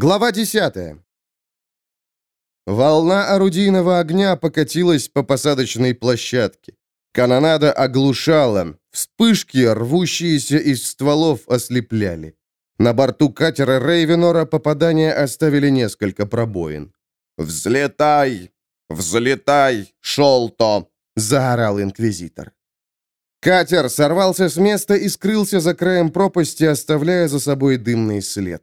Глава 10. Волна орудийного огня покатилась по посадочной площадке. Канонада оглушала, вспышки, рвущиеся из стволов, ослепляли. На борту катера Рейвенора попадания оставили несколько пробоин. «Взлетай! Взлетай, Шолто!» — заорал инквизитор. Катер сорвался с места и скрылся за краем пропасти, оставляя за собой дымный след.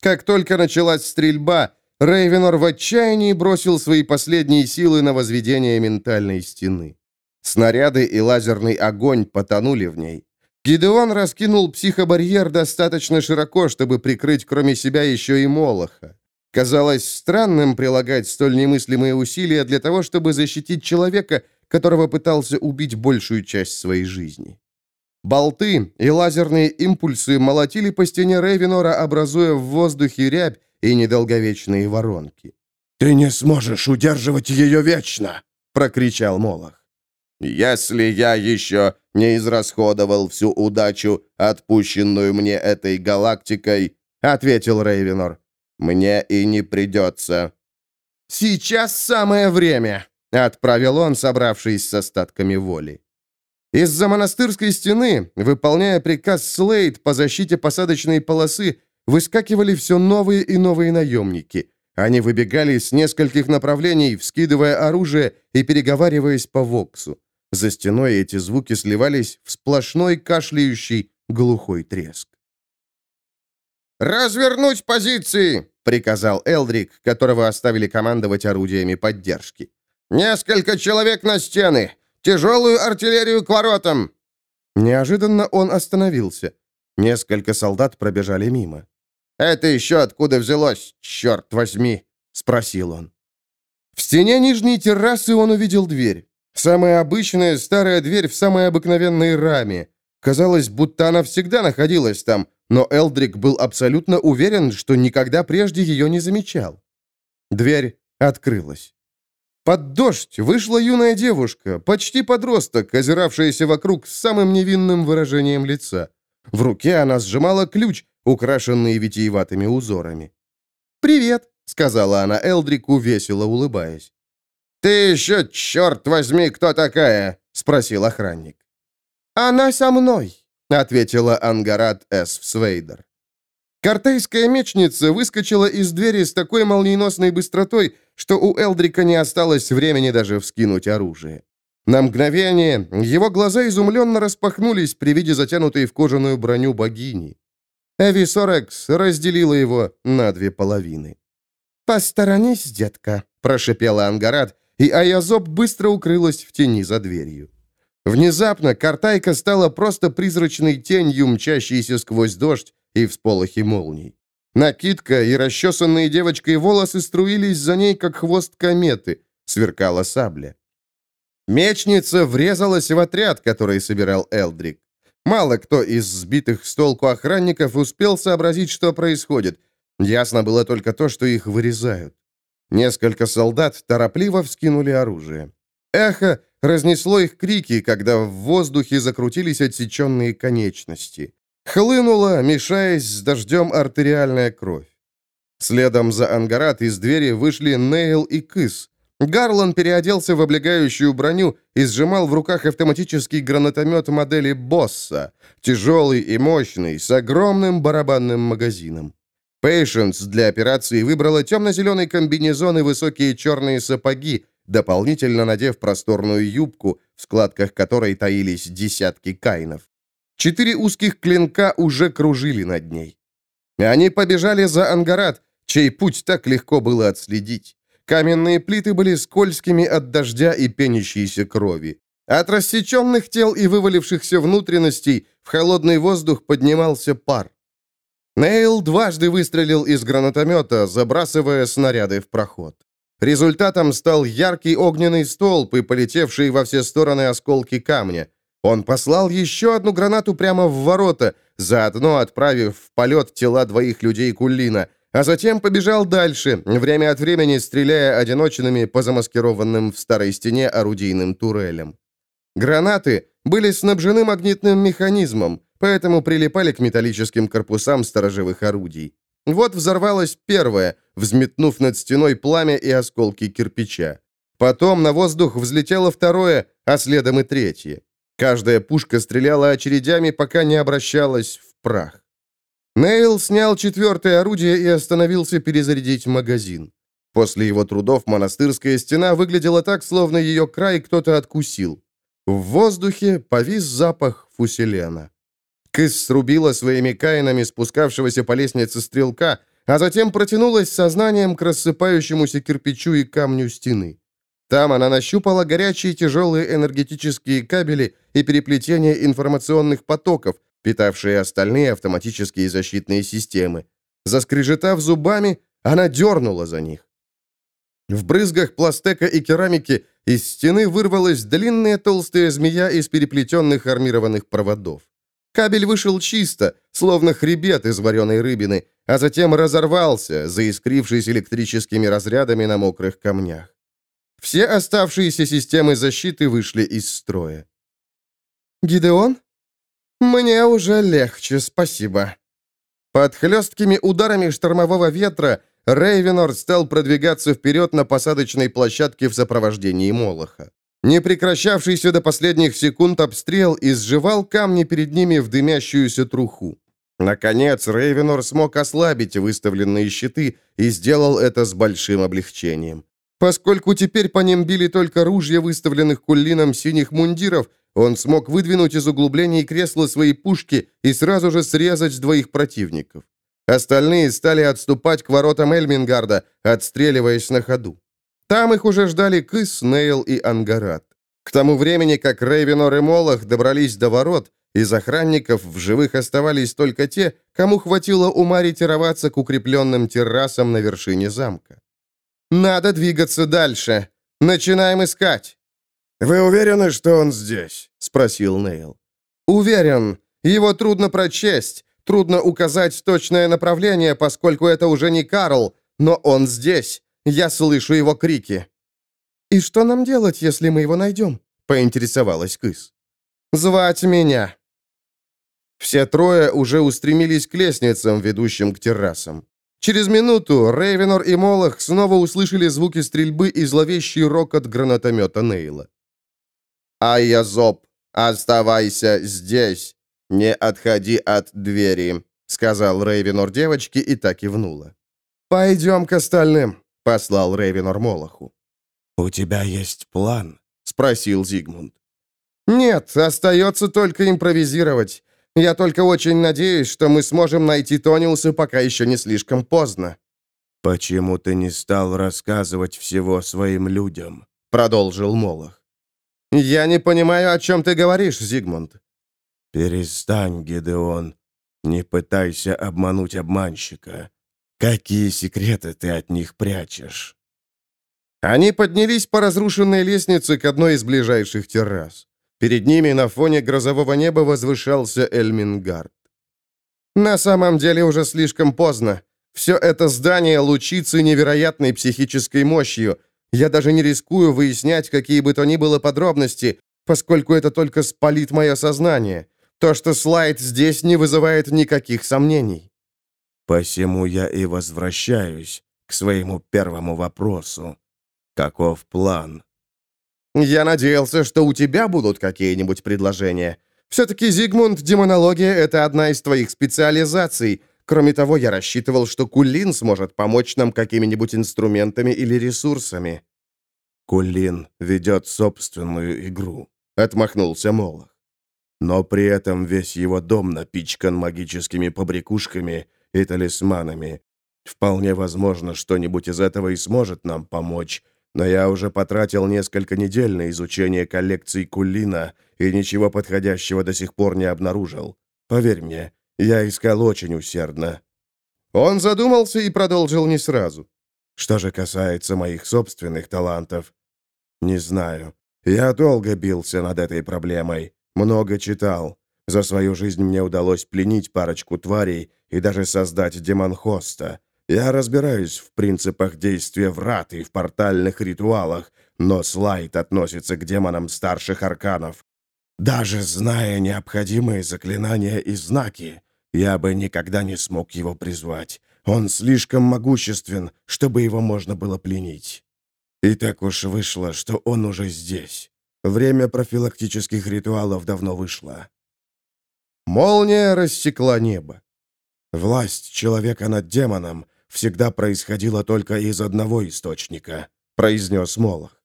Как только началась стрельба, Рейвенор в отчаянии бросил свои последние силы на возведение ментальной стены. Снаряды и лазерный огонь потонули в ней. Гидеон раскинул психобарьер достаточно широко, чтобы прикрыть кроме себя еще и Молоха. Казалось странным прилагать столь немыслимые усилия для того, чтобы защитить человека, которого пытался убить большую часть своей жизни. Болты и лазерные импульсы молотили по стене Рейвенора, образуя в воздухе рябь и недолговечные воронки. «Ты не сможешь удерживать ее вечно!» — прокричал Молох. «Если я еще не израсходовал всю удачу, отпущенную мне этой галактикой», — ответил Рейвенор, — «мне и не придется». «Сейчас самое время», — отправил он, собравшись с остатками воли. Из-за монастырской стены, выполняя приказ Слейд по защите посадочной полосы, выскакивали все новые и новые наемники. Они выбегали с нескольких направлений, вскидывая оружие и переговариваясь по Воксу. За стеной эти звуки сливались в сплошной кашляющий глухой треск. «Развернуть позиции!» — приказал Элдрик, которого оставили командовать орудиями поддержки. «Несколько человек на стены! Тяжелую артиллерию к воротам!» Неожиданно он остановился. Несколько солдат пробежали мимо. «Это еще откуда взялось, черт возьми?» — спросил он. В стене нижней террасы он увидел дверь. Самая обычная старая дверь в самой обыкновенной раме. Казалось, будто она всегда находилась там, но Элдрик был абсолютно уверен, что никогда прежде ее не замечал. Дверь открылась. Под дождь вышла юная девушка, почти подросток, озиравшаяся вокруг с самым невинным выражением лица. В руке она сжимала ключ, украшенный витиеватыми узорами. «Привет», — сказала она Элдрику, весело улыбаясь. «Ты еще, черт возьми, кто такая?» — спросил охранник. «Она со мной», — ответила Ангарат С. Свейдер. Картейская мечница выскочила из двери с такой молниеносной быстротой, что у Элдрика не осталось времени даже вскинуть оружие. На мгновение его глаза изумленно распахнулись при виде затянутой в кожаную броню богини. Эви Сорекс разделила его на две половины. «Посторонись, детка», — прошипела Ангарат, и Аязоп быстро укрылась в тени за дверью. Внезапно Картайка стала просто призрачной тенью, мчащейся сквозь дождь и всполохи молний. Накидка и расчесанные девочкой волосы струились за ней, как хвост кометы, сверкала сабля. Мечница врезалась в отряд, который собирал Элдрик. Мало кто из сбитых с толку охранников успел сообразить, что происходит. Ясно было только то, что их вырезают. Несколько солдат торопливо вскинули оружие. Эхо разнесло их крики, когда в воздухе закрутились отсеченные конечности. Хлынула, мешаясь с дождем артериальная кровь. Следом за Ангарат из двери вышли Нейл и Кыс. Гарлан переоделся в облегающую броню и сжимал в руках автоматический гранатомет модели «Босса», тяжелый и мощный, с огромным барабанным магазином. Пейшенс для операции выбрала темно-зеленый комбинезон и высокие черные сапоги, дополнительно надев просторную юбку, в складках которой таились десятки кайнов. Четыре узких клинка уже кружили над ней. Они побежали за Ангарат, чей путь так легко было отследить. Каменные плиты были скользкими от дождя и пенящейся крови. От рассеченных тел и вывалившихся внутренностей в холодный воздух поднимался пар. Нейл дважды выстрелил из гранатомета, забрасывая снаряды в проход. Результатом стал яркий огненный столб и полетевшие во все стороны осколки камня. Он послал еще одну гранату прямо в ворота, заодно отправив в полет тела двоих людей Куллина, а затем побежал дальше, время от времени стреляя одиночными по замаскированным в старой стене орудийным турелям. Гранаты были снабжены магнитным механизмом, поэтому прилипали к металлическим корпусам сторожевых орудий. Вот взорвалась первая, взметнув над стеной пламя и осколки кирпича. Потом на воздух взлетело второе, а следом и третье. Каждая пушка стреляла очередями, пока не обращалась в прах. Нейл снял четвертое орудие и остановился перезарядить магазин. После его трудов монастырская стена выглядела так, словно ее край кто-то откусил. В воздухе повис запах фуселена. Кыс срубила своими каинами спускавшегося по лестнице стрелка, а затем протянулась сознанием к рассыпающемуся кирпичу и камню стены. Там она нащупала горячие тяжелые энергетические кабели и переплетение информационных потоков, питавшие остальные автоматические защитные системы. Заскрежетав зубами, она дернула за них. В брызгах пластека и керамики из стены вырвалась длинная толстая змея из переплетенных армированных проводов. Кабель вышел чисто, словно хребет из вареной рыбины, а затем разорвался, заискрившись электрическими разрядами на мокрых камнях. Все оставшиеся системы защиты вышли из строя. «Гидеон? Мне уже легче, спасибо». Под хлесткими ударами штормового ветра Рейвенор стал продвигаться вперед на посадочной площадке в сопровождении Молоха. Непрекращавшийся до последних секунд обстрел изживал камни перед ними в дымящуюся труху. Наконец, Рейвенор смог ослабить выставленные щиты и сделал это с большим облегчением. Поскольку теперь по ним били только ружья выставленных куллином синих мундиров, он смог выдвинуть из углублений кресла свои пушки и сразу же срезать двоих противников. Остальные стали отступать к воротам Эльмингарда, отстреливаясь на ходу. Там их уже ждали Кыс, Нейл и Ангарат. К тому времени, как Рейвенор и Молох добрались до ворот, из охранников в живых оставались только те, кому хватило ума ретироваться к укрепленным террасам на вершине замка. «Надо двигаться дальше. Начинаем искать». «Вы уверены, что он здесь?» — спросил Нейл. «Уверен. Его трудно прочесть. Трудно указать точное направление, поскольку это уже не Карл, но он здесь. Я слышу его крики». «И что нам делать, если мы его найдем?» — поинтересовалась Кыс. «Звать меня». Все трое уже устремились к лестницам, ведущим к террасам. Через минуту Рейвенор и Молох снова услышали звуки стрельбы и зловещий рокот гранатомета Нейла. «Айязоп, оставайся здесь. «Не отходи от двери», — сказал Рейвенор девочке и так кивнула. «Пойдем к остальным», — послал Рейвенор Молоху. «У тебя есть план?» — спросил Зигмунд. «Нет, остается только импровизировать. Я только очень надеюсь, что мы сможем найти Тониуса, пока еще не слишком поздно». «Почему ты не стал рассказывать всего своим людям?» — продолжил Молох. «Я не понимаю, о чем ты говоришь, Зигмунд. «Перестань, Гедеон. Не пытайся обмануть обманщика. Какие секреты ты от них прячешь?» Они поднялись по разрушенной лестнице к одной из ближайших террас. Перед ними на фоне грозового неба возвышался Эльмингард. На самом деле уже слишком поздно. Все это здание лучится невероятной психической мощью. Я даже не рискую выяснять какие бы то ни было подробности, поскольку это только спалит мое сознание. То, что слайд здесь, не вызывает никаких сомнений. Посему я и возвращаюсь к своему первому вопросу. Каков план? Я надеялся, что у тебя будут какие-нибудь предложения. Все-таки, Зигмунд, демонология — это одна из твоих специализаций. Кроме того, я рассчитывал, что Кулин сможет помочь нам какими-нибудь инструментами или ресурсами. Кулин ведет собственную игру, — отмахнулся Молох но при этом весь его дом напичкан магическими побрякушками и талисманами. Вполне возможно, что-нибудь из этого и сможет нам помочь, но я уже потратил несколько недель на изучение коллекций Кулина и ничего подходящего до сих пор не обнаружил. Поверь мне, я искал очень усердно». Он задумался и продолжил не сразу. «Что же касается моих собственных талантов, не знаю. Я долго бился над этой проблемой. Много читал. За свою жизнь мне удалось пленить парочку тварей и даже создать демон-хоста. Я разбираюсь в принципах действия врат и в портальных ритуалах, но Слайд относится к демонам старших арканов. Даже зная необходимые заклинания и знаки, я бы никогда не смог его призвать. Он слишком могуществен, чтобы его можно было пленить. И так уж вышло, что он уже здесь. Время профилактических ритуалов давно вышло. Молния рассекла небо. Власть человека над демоном всегда происходила только из одного источника, произнес Молох.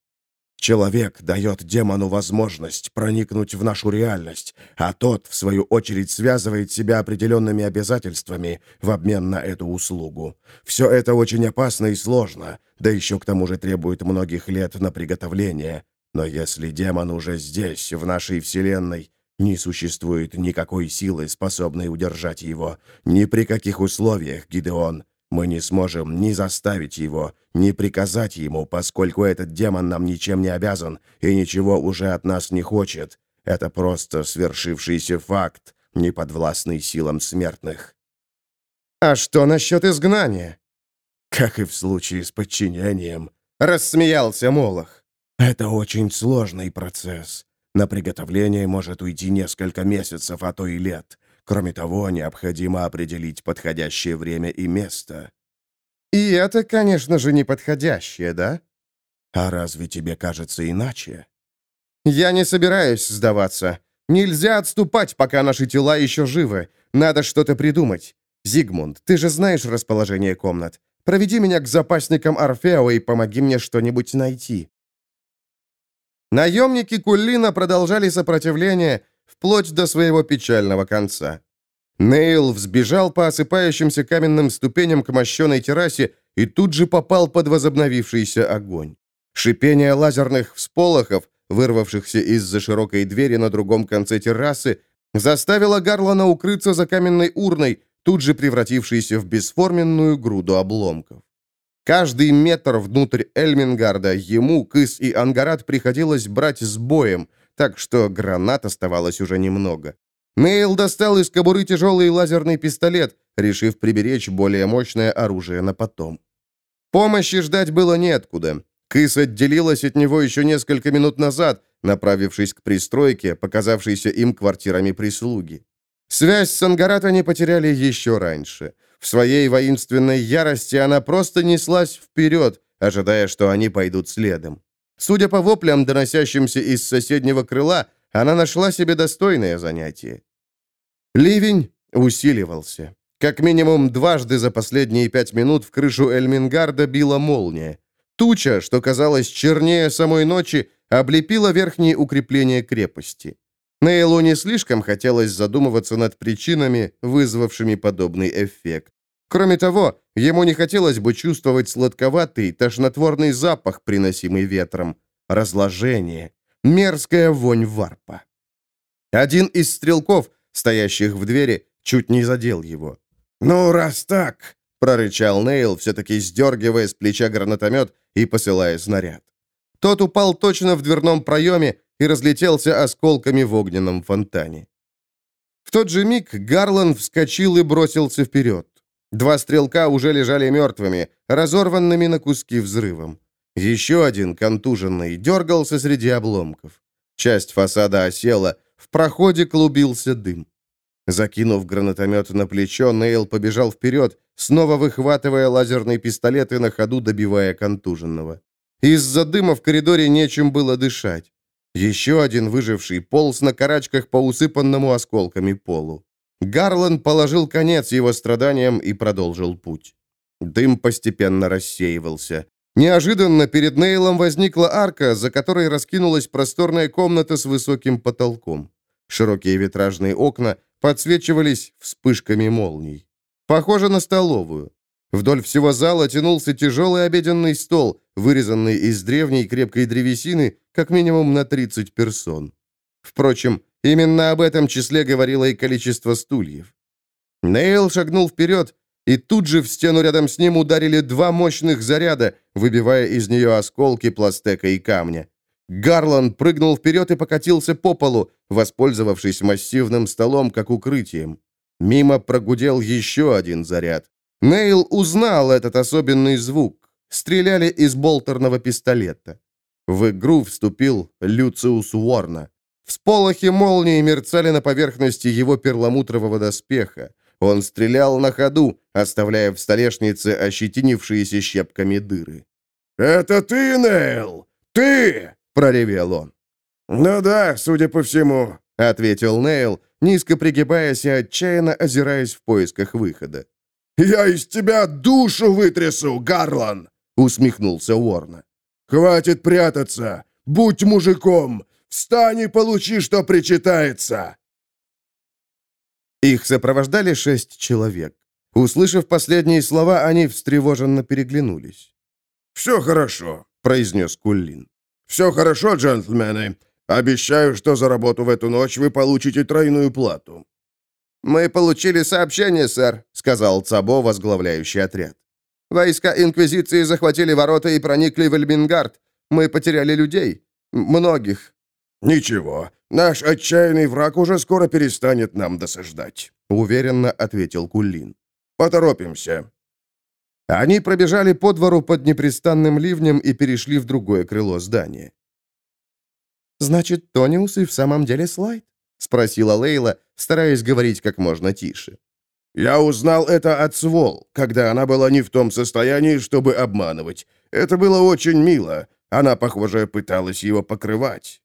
Человек дает демону возможность проникнуть в нашу реальность, а тот, в свою очередь, связывает себя определенными обязательствами в обмен на эту услугу. Все это очень опасно и сложно, да еще к тому же требует многих лет на приготовление. Но если демон уже здесь, в нашей Вселенной, не существует никакой силы, способной удержать его. Ни при каких условиях, Гидеон. Мы не сможем ни заставить его, ни приказать ему, поскольку этот демон нам ничем не обязан и ничего уже от нас не хочет. Это просто свершившийся факт, не подвластный силам смертных. А что насчет изгнания? Как и в случае с подчинением, рассмеялся Молох. Это очень сложный процесс. На приготовление может уйти несколько месяцев, а то и лет. Кроме того, необходимо определить подходящее время и место. И это, конечно же, неподходящее, да? А разве тебе кажется иначе? Я не собираюсь сдаваться. Нельзя отступать, пока наши тела еще живы. Надо что-то придумать. Зигмунд, ты же знаешь расположение комнат. Проведи меня к запасникам Орфео и помоги мне что-нибудь найти. Наемники Куллина продолжали сопротивление, вплоть до своего печального конца. Нейл взбежал по осыпающимся каменным ступеням к мощеной террасе и тут же попал под возобновившийся огонь. Шипение лазерных всполохов, вырвавшихся из-за широкой двери на другом конце террасы, заставило Гарлана укрыться за каменной урной, тут же превратившейся в бесформенную груду обломков. Каждый метр внутрь Эльмингарда ему, Кыс и Ангарат приходилось брать с боем – так что гранат оставалось уже немного. Нейл достал из кобуры тяжелый лазерный пистолет, решив приберечь более мощное оружие на потом. Помощи ждать было неоткуда. Кыс отделилась от него еще несколько минут назад, направившись к пристройке, показавшейся им квартирами прислуги. Связь с Ангарат они потеряли еще раньше. В своей воинственной ярости она просто неслась вперед, ожидая, что они пойдут следом. Судя по воплям, доносящимся из соседнего крыла, она нашла себе достойное занятие. Ливень усиливался. Как минимум дважды за последние пять минут в крышу Эльмингарда била молния. Туча, что казалось чернее самой ночи, облепила верхние укрепления крепости. Нейлу не слишком хотелось задумываться над причинами, вызвавшими подобный эффект. Кроме того, ему не хотелось бы чувствовать сладковатый, тошнотворный запах, приносимый ветром, разложение, мерзкая вонь варпа. Один из стрелков, стоящих в двери, чуть не задел его. «Ну, раз так!» — прорычал Нейл, все-таки сдергивая с плеча гранатомет и посылая снаряд. Тот упал точно в дверном проеме и разлетелся осколками в огненном фонтане. В тот же миг Гарлан вскочил и бросился вперед. Два стрелка уже лежали мертвыми, разорванными на куски взрывом. Еще один, контуженный, дергался среди обломков. Часть фасада осела, в проходе клубился дым. Закинув гранатомет на плечо, Нейл побежал вперед, снова выхватывая лазерный пистолет и на ходу добивая контуженного. Из-за дыма в коридоре нечем было дышать. Еще один выживший полз на карачках по усыпанному осколками полу. Гарлан положил конец его страданиям и продолжил путь. Дым постепенно рассеивался. Неожиданно перед Нейлом возникла арка, за которой раскинулась просторная комната с высоким потолком. Широкие витражные окна подсвечивались вспышками молний. Похоже на столовую. Вдоль всего зала тянулся тяжелый обеденный стол, вырезанный из древней крепкой древесины, как минимум на 30 персон. Впрочем, Именно об этом числе говорило и количество стульев. Нейл шагнул вперед, и тут же в стену рядом с ним ударили два мощных заряда, выбивая из нее осколки пластека и камня. Гарланд прыгнул вперед и покатился по полу, воспользовавшись массивным столом как укрытием. Мимо прогудел еще один заряд. Нейл узнал этот особенный звук. Стреляли из болтерного пистолета. В игру вступил Люциус Уорна. Всполохи молнии мерцали на поверхности его перламутрового доспеха. Он стрелял на ходу, оставляя в столешнице ощетинившиеся щепками дыры. «Это ты, Нейл? Ты!» — проревел он. «Ну да, судя по всему», — ответил Нейл, низко пригибаясь и отчаянно озираясь в поисках выхода. «Я из тебя душу вытрясу, Гарлан!» — усмехнулся Уорна. «Хватит прятаться! Будь мужиком! Встань и получи, что причитается!» Их сопровождали шесть человек. Услышав последние слова, они встревоженно переглянулись. «Все хорошо», — произнес Куллин. «Все хорошо, джентльмены. Обещаю, что за работу в эту ночь вы получите тройную плату». «Мы получили сообщение, сэр», — сказал Цабо, возглавляющий отряд. «Войска Инквизиции захватили ворота и проникли в Эльмингард. Мы потеряли людей. Многих». «Ничего. Наш отчаянный враг уже скоро перестанет нам досаждать», — уверенно ответил Кулин. «Поторопимся». Они пробежали по двору под непрестанным ливнем и перешли в другое крыло здания. «Значит, Тониус и в самом деле слайд?» — спросила Лейла, стараясь говорить как можно тише. «Я узнал это от Свол, когда она была не в том состоянии, чтобы обманывать. Это было очень мило. Она, похоже, пыталась его покрывать».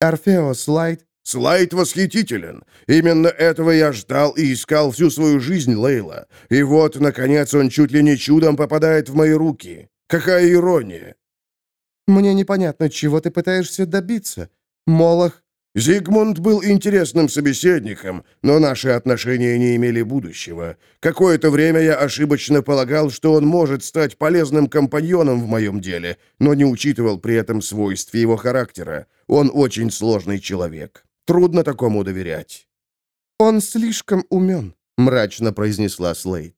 «Орфео Слайд?» «Слайд восхитителен. Именно этого я ждал и искал всю свою жизнь, Лейла. И вот, наконец, он чуть ли не чудом попадает в мои руки. Какая ирония!» «Мне непонятно, чего ты пытаешься добиться. Молох Зигмунд был интересным собеседником, но наши отношения не имели будущего. Какое-то время я ошибочно полагал, что он может стать полезным компаньоном в моем деле, но не учитывал при этом свойств его характера. Он очень сложный человек. Трудно такому доверять. «Он слишком умен», — мрачно произнесла Слейд.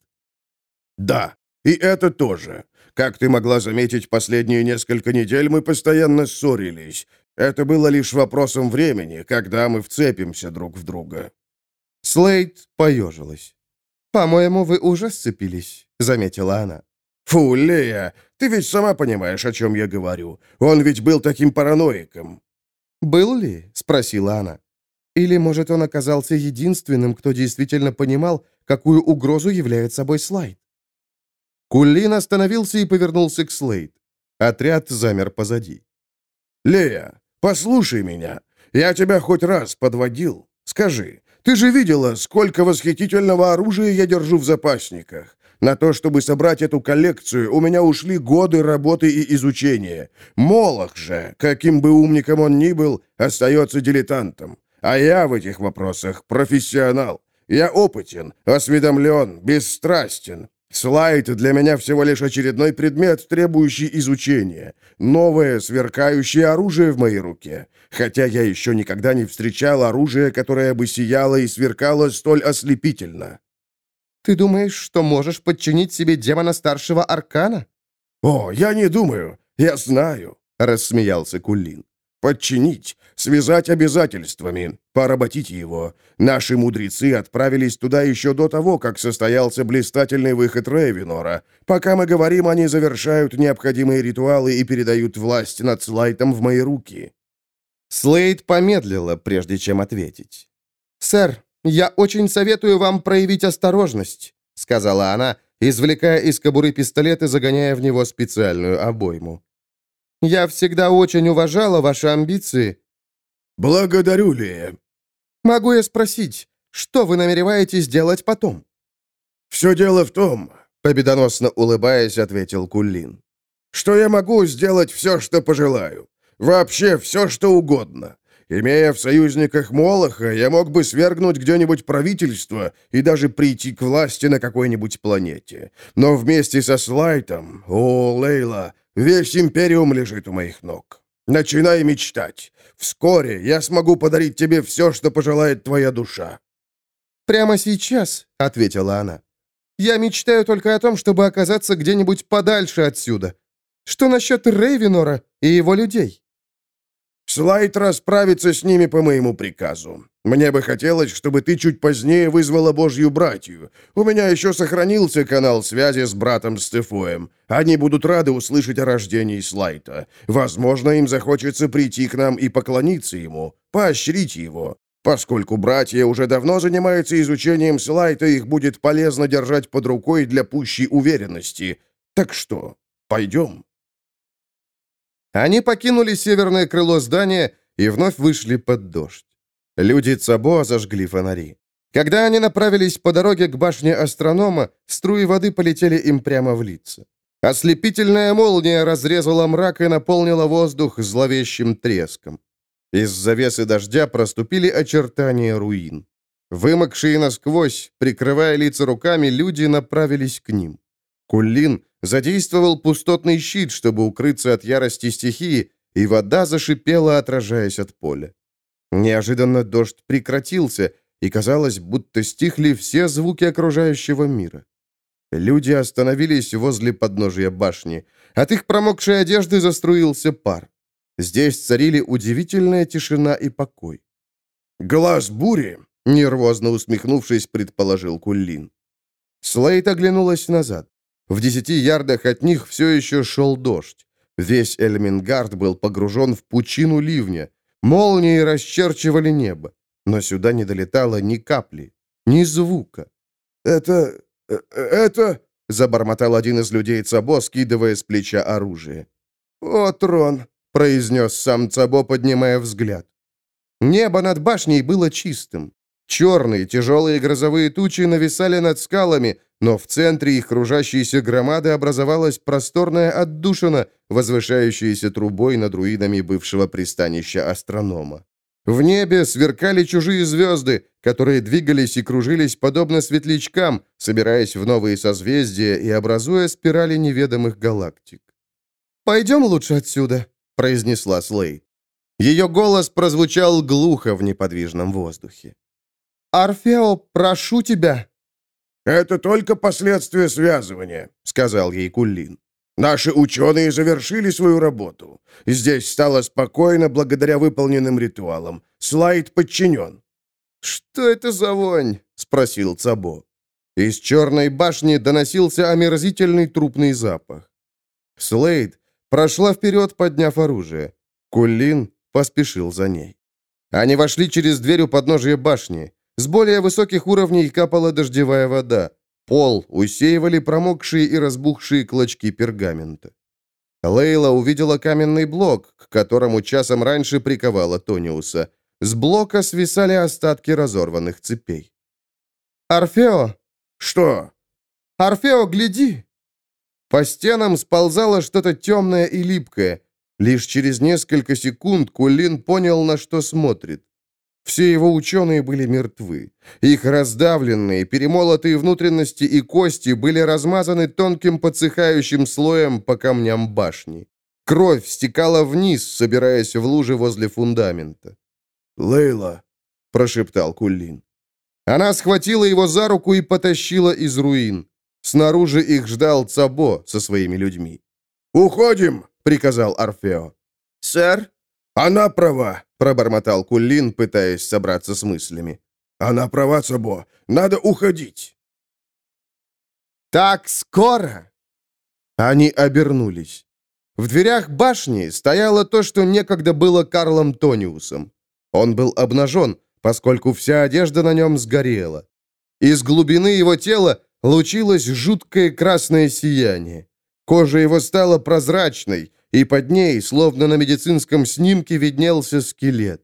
«Да, и это тоже. Как ты могла заметить, последние несколько недель мы постоянно ссорились. Это было лишь вопросом времени, когда мы вцепимся друг в друга». Слейд поежилась. «По-моему, вы уже сцепились», — заметила она. «Фу, Лея, ты ведь сама понимаешь, о чем я говорю. Он ведь был таким параноиком». «Был ли?» — спросила она. «Или, может, он оказался единственным, кто действительно понимал, какую угрозу является собой слайд?» Кулин остановился и повернулся к Слейд. Отряд замер позади. «Лея, «Послушай меня. Я тебя хоть раз подводил. Скажи, ты же видела, сколько восхитительного оружия я держу в запасниках. На то, чтобы собрать эту коллекцию, у меня ушли годы работы и изучения. Молох же, каким бы умником он ни был, остается дилетантом. А я в этих вопросах профессионал. Я опытен, осведомлен, бесстрастен. Слайд для меня всего лишь очередной предмет, требующий изучения. Новое, сверкающее оружие в моей руке. Хотя я еще никогда не встречал оружия, которое бы сияло и сверкало столь ослепительно. «Ты думаешь, что можешь подчинить себе демона старшего аркана?» «О, я не думаю. Я знаю», — рассмеялся Кулин. Подчинить, связать обязательствами, поработить его. Наши мудрецы отправились туда еще до того, как состоялся блистательный выход Рейвенора. Пока мы говорим, они завершают необходимые ритуалы и передают власть над Слайтом в мои руки». Слейд помедлила, прежде чем ответить. «Сэр, я очень советую вам проявить осторожность», — сказала она, извлекая из кобуры пистолет и загоняя в него специальную обойму. Я всегда очень уважала ваши амбиции». «Благодарю, Лея». «Могу я спросить, что вы намереваетесь делать потом?» «Все дело в том», — победоносно улыбаясь, ответил Кулин, «что я могу сделать все, что пожелаю. Вообще все, что угодно. Имея в союзниках Молоха, я мог бы свергнуть где-нибудь правительство и даже прийти к власти на какой-нибудь планете. Но вместе со Слайтом, о, Лейла, Весь Империум лежит у моих ног. Начинай мечтать. Вскоре я смогу подарить тебе все, что пожелает твоя душа». «Прямо сейчас», — ответила она. «Я мечтаю только о том, чтобы оказаться где-нибудь подальше отсюда. Что насчет Рейвенора и его людей?» Слайд расправится с ними по моему приказу. Мне бы хотелось, чтобы ты чуть позднее вызвала Божью братью. У меня еще сохранился канал связи с братом Стефоем. Они будут рады услышать о рождении Слайта. Возможно, им захочется прийти к нам и поклониться ему, поощрить его. Поскольку братья уже давно занимаются изучением слайта, их будет полезно держать под рукой для пущей уверенности. Так что, пойдем?» Они покинули северное крыло здания и вновь вышли под дождь. Люди Цабо зажгли фонари. Когда они направились по дороге к башне астронома, струи воды полетели им прямо в лица. Ослепительная молния разрезала мрак и наполнила воздух зловещим треском. Из завесы дождя проступили очертания руин. Вымокшие насквозь, прикрывая лица руками, люди направились к ним. Куллин задействовал пустотный щит, чтобы укрыться от ярости стихии, и вода зашипела, отражаясь от поля. Неожиданно дождь прекратился, и казалось, будто стихли все звуки окружающего мира. Люди остановились возле подножия башни. От их промокшей одежды заструился пар. Здесь царили удивительная тишина и покой. «Глаз бури!» — нервозно усмехнувшись, предположил Куллин. Слейт оглянулась назад. В десяти ярдах от них все еще шел дождь. Весь Эльмингард был погружен в пучину ливня. Молнии расчерчивали небо. Но сюда не долетало ни капли, ни звука. «Это... Э, это...» — забормотал один из людей Цабо, скидывая с плеча оружие. «О, трон!» — произнес сам Цабо, поднимая взгляд. Небо над башней было чистым. Черные тяжелые грозовые тучи нависали над скалами, но в центре их кружащейся громады образовалась просторная отдушина, возвышающаяся трубой над руинами бывшего пристанища астронома. В небе сверкали чужие звезды, которые двигались и кружились подобно светлячкам, собираясь в новые созвездия и образуя спирали неведомых галактик. «Пойдем лучше отсюда», — произнесла Слейд. Ее голос прозвучал глухо в неподвижном воздухе. «Орфео, прошу тебя!» «Это только последствия связывания», — сказал ей Кулин. Наши ученые завершили свою работу. Здесь стало спокойно благодаря выполненным ритуалам. Слайд подчинен». «Что это за вонь?» — спросил Цабо. Из черной башни доносился омерзительный трупный запах. Слейд прошла вперед, подняв оружие. Кулин поспешил за ней. Они вошли через дверь у подножия башни. С более высоких уровней капала дождевая вода. Пол усеивали промокшие и разбухшие клочки пергамента. Лейла увидела каменный блок, к которому часом раньше приковала Тониуса. С блока свисали остатки разорванных цепей. «Орфео!» «Что?» «Орфео, гляди!» По стенам сползало что-то темное и липкое. Лишь через несколько секунд Кулин понял, на что смотрит. Все его ученые были мертвы. Их раздавленные, перемолотые внутренности и кости были размазаны тонким подсыхающим слоем по камням башни. Кровь стекала вниз, собираясь в луже возле фундамента. «Лейла», — прошептал Кулин. Она схватила его за руку и потащила из руин. Снаружи их ждал Цабо со своими людьми. «Уходим!» — приказал Орфео. «Сэр?» «Она права пробормотал Кулин, пытаясь собраться с мыслями. «Она права, Сабо. Надо уходить». «Так скоро?» Они обернулись. В дверях башни стояло то, что некогда было Карлом Тониусом. Он был обнажен, поскольку вся одежда на нем сгорела. Из глубины его тела лучилось жуткое красное сияние. Кожа его стала прозрачной, и под ней, словно на медицинском снимке, виднелся скелет.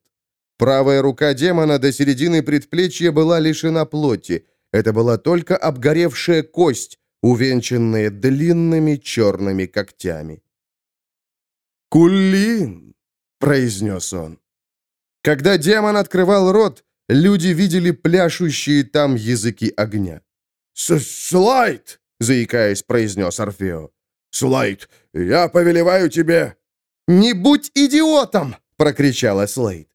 Правая рука демона до середины предплечья была лишена плоти. Это была только обгоревшая кость, увенчанная длинными черными когтями. «Кулин!» — произнес он. Когда демон открывал рот, люди видели пляшущие там языки огня. «Слайд!» — заикаясь, произнес Орфео. Слайд, я повелеваю тебе...» «Не будь идиотом!» — прокричала Слейд.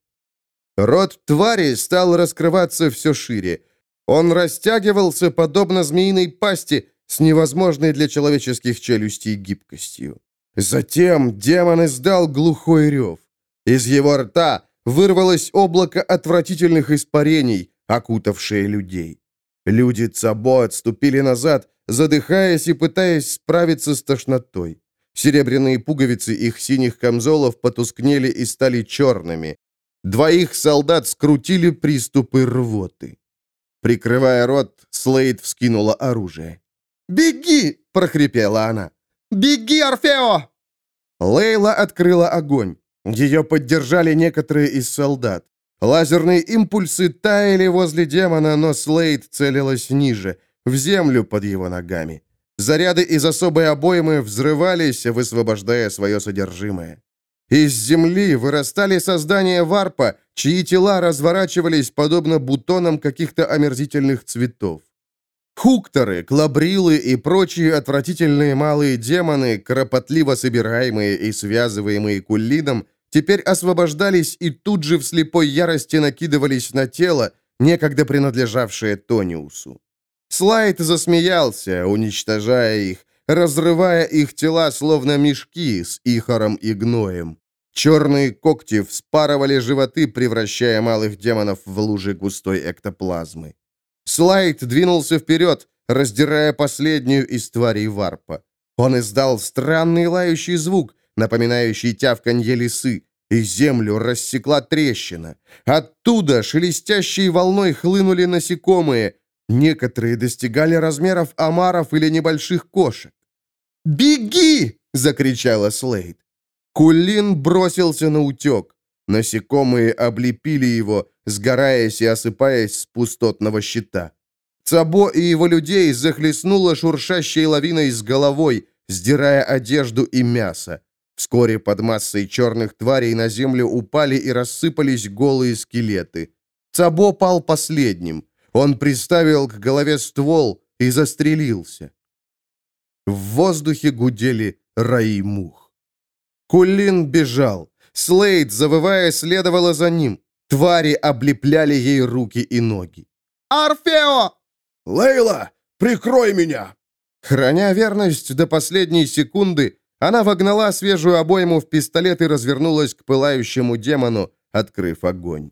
Рот твари стал раскрываться все шире. Он растягивался, подобно змеиной пасти, с невозможной для человеческих челюстей гибкостью. Затем демон издал глухой рев. Из его рта вырвалось облако отвратительных испарений, окутавшее людей. Люди Цабо отступили назад, задыхаясь и пытаясь справиться с тошнотой. Серебряные пуговицы их синих камзолов потускнели и стали черными. Двоих солдат скрутили приступы рвоты. Прикрывая рот, Слейд вскинула оружие. «Беги!» — прохрипела она. «Беги, Орфео!» Лейла открыла огонь. Ее поддержали некоторые из солдат. Лазерные импульсы таяли возле демона, но Слейд целилась ниже, в землю под его ногами. Заряды из особой обоймы взрывались, высвобождая свое содержимое. Из земли вырастали создания варпа, чьи тела разворачивались подобно бутонам каких-то омерзительных цветов. Хукторы, клабрилы и прочие отвратительные малые демоны, кропотливо собираемые и связываемые куллином, теперь освобождались и тут же в слепой ярости накидывались на тело, некогда принадлежавшее Тониусу. Слайд засмеялся, уничтожая их, разрывая их тела, словно мешки с ихором и гноем. Черные когти вспарывали животы, превращая малых демонов в лужи густой эктоплазмы. Слайд двинулся вперед, раздирая последнюю из тварей варпа. Он издал странный лающий звук, напоминающий тявканье лисы, и землю рассекла трещина. Оттуда шелестящей волной хлынули насекомые. Некоторые достигали размеров омаров или небольших кошек. «Беги!» — закричала Слейд. Кулин бросился на утек. Насекомые облепили его, сгораясь и осыпаясь с пустотного щита. Цабо и его людей захлестнуло шуршащей лавиной с головой, сдирая одежду и мясо. Вскоре под массой черных тварей на землю упали и рассыпались голые скелеты. Цабо пал последним. Он приставил к голове ствол и застрелился. В воздухе гудели раи мух. Кулин бежал. Слейд, завывая, следовала за ним. Твари облепляли ей руки и ноги. «Орфео!» «Лейла, прикрой меня!» Храня верность до последней секунды, она вогнала свежую обойму в пистолет и развернулась к пылающему демону, открыв огонь.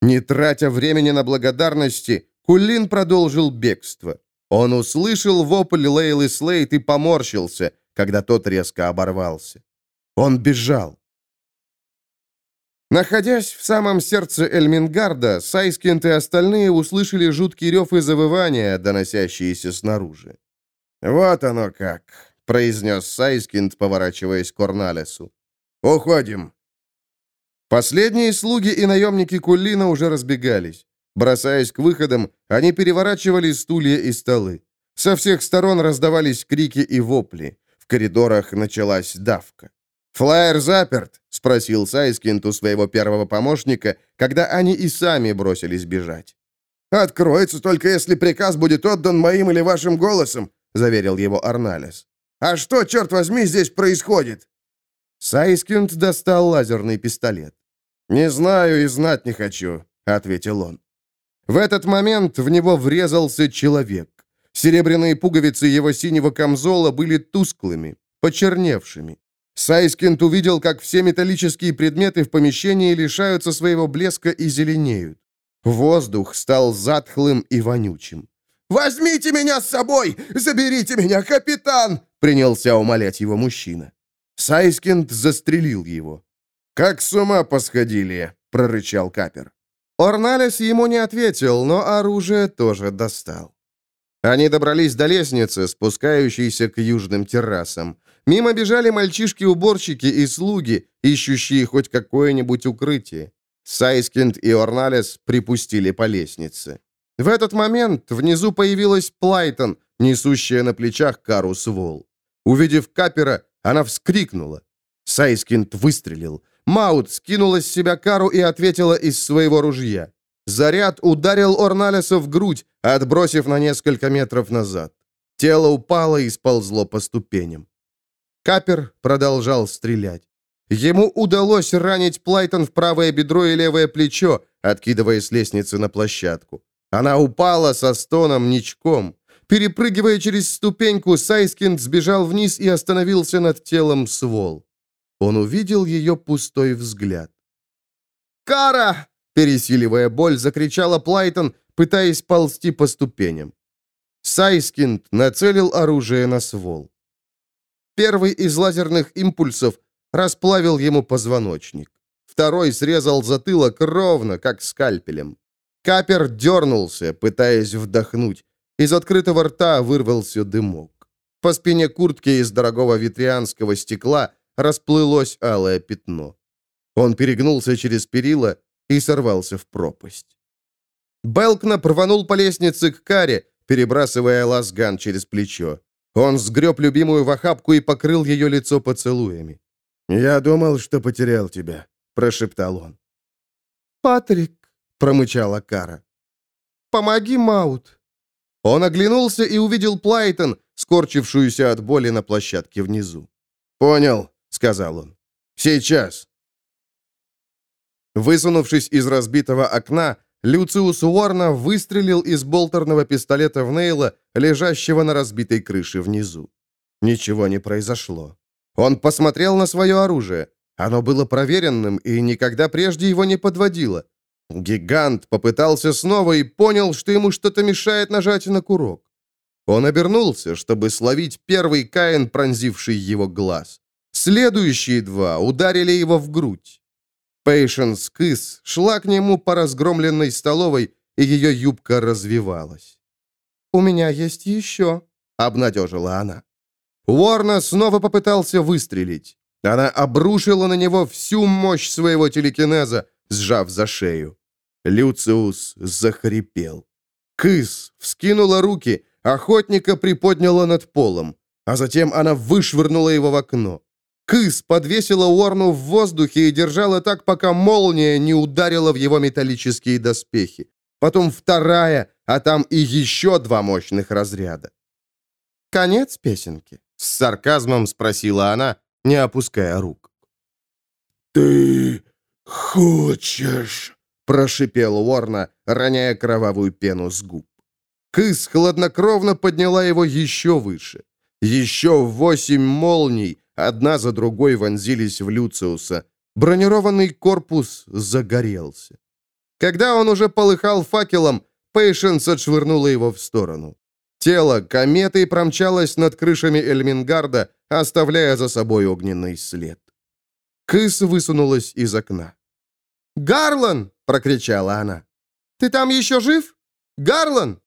Не тратя времени на благодарности, Кулин продолжил бегство. Он услышал вопль Лейлы Слейт и поморщился, когда тот резко оборвался. Он бежал. Находясь в самом сердце Эльмингарда, Сайскинт и остальные услышали жуткий рев и завывания, доносящиеся снаружи. «Вот оно как!» — произнес Сайскинд, поворачиваясь к Корналесу. «Уходим!» Последние слуги и наемники Куллина уже разбегались. Бросаясь к выходам, они переворачивали стулья и столы. Со всех сторон раздавались крики и вопли. В коридорах началась давка. «Флайер заперт?» — спросил Сайскинт у своего первого помощника, когда они и сами бросились бежать. «Откроется только если приказ будет отдан моим или вашим голосом», — заверил его Арналес. «А что, черт возьми, здесь происходит?» Сайскинд достал лазерный пистолет. «Не знаю и знать не хочу», — ответил он. В этот момент в него врезался человек. Серебряные пуговицы его синего камзола были тусклыми, почерневшими. Сайскинд увидел, как все металлические предметы в помещении лишаются своего блеска и зеленеют. Воздух стал затхлым и вонючим. «Возьмите меня с собой! Заберите меня, капитан!» Принялся умолять его мужчина. Сайскинд застрелил его. «Как с ума посходили!» — прорычал Капер. Орналес ему не ответил, но оружие тоже достал. Они добрались до лестницы, спускающейся к южным террасам. Мимо бежали мальчишки-уборщики и слуги, ищущие хоть какое-нибудь укрытие. Сайскинд и Орналес припустили по лестнице. В этот момент внизу появилась Плайтон, несущая на плечах кару Свол. Увидев Капера, она вскрикнула. Сайскинд выстрелил. Маут скинула с себя кару и ответила из своего ружья. Заряд ударил Орналеса в грудь, отбросив на несколько метров назад. Тело упало и сползло по ступеням. Капер продолжал стрелять. Ему удалось ранить Плайтон в правое бедро и левое плечо, откидывая с лестницы на площадку. Она упала со стоном ничком. Перепрыгивая через ступеньку, Сайскинд сбежал вниз и остановился над телом Свол. Он увидел ее пустой взгляд. «Кара!» — пересиливая боль, закричала Плайтон, пытаясь ползти по ступеням. Сайскинд нацелил оружие на Свол. Первый из лазерных импульсов расплавил ему позвоночник. второй срезал затылок ровно, как скальпелем. Капер дернулся, пытаясь вдохнуть. Из открытого рта вырвался дымок. По спине куртки из дорогого витрианского стекла расплылось алое пятно. Он перегнулся через перила и сорвался в пропасть. Белкна рванул по лестнице к каре, перебрасывая лазган через плечо. Он сгреб любимую в охапку и покрыл ее лицо поцелуями. «Я думал, что потерял тебя», — прошептал он. «Патрик», — промычала Кара. «Помоги, Маут». Он оглянулся и увидел Плайтон, скорчившуюся от боли на площадке внизу. «Понял», — сказал он. «Сейчас». Высунувшись из разбитого окна, Люциус Уорна выстрелил из болтерного пистолета в Нейла, лежащего на разбитой крыше внизу. Ничего не произошло. Он посмотрел на свое оружие. Оно было проверенным и никогда прежде его не подводило. Гигант попытался снова и понял, что ему что-то мешает нажать на курок. Он обернулся, чтобы словить первый Каин, пронзивший его глаз. Следующие два ударили его в грудь. Пейшенс Кыс шла к нему по разгромленной столовой, и ее юбка развивалась. «У меня есть еще», — обнадежила она. Уорна снова попытался выстрелить. Она обрушила на него всю мощь своего телекинеза, сжав за шею. Люциус захрипел. Кыс вскинула руки, охотника приподняла над полом, а затем она вышвырнула его в окно. Кыс подвесила Уорну в воздухе и держала так, пока молния не ударила в его металлические доспехи. Потом вторая, а там и еще два мощных разряда. «Конец песенки?» — с сарказмом спросила она, не опуская рук. «Ты хочешь?» — прошипел Уорна, роняя кровавую пену с губ. Кыс хладнокровно подняла его еще выше. Еще восемь молний, одна за другой вонзились в Люциуса. Бронированный корпус загорелся. Когда он уже полыхал факелом, Пейшенс отшвырнула его в сторону. Тело кометой промчалось над крышами Эльмингарда, оставляя за собой огненный след. Кыс высунулась из окна. «Гарлан!» — прокричала она. «Ты там еще жив? Гарлан!»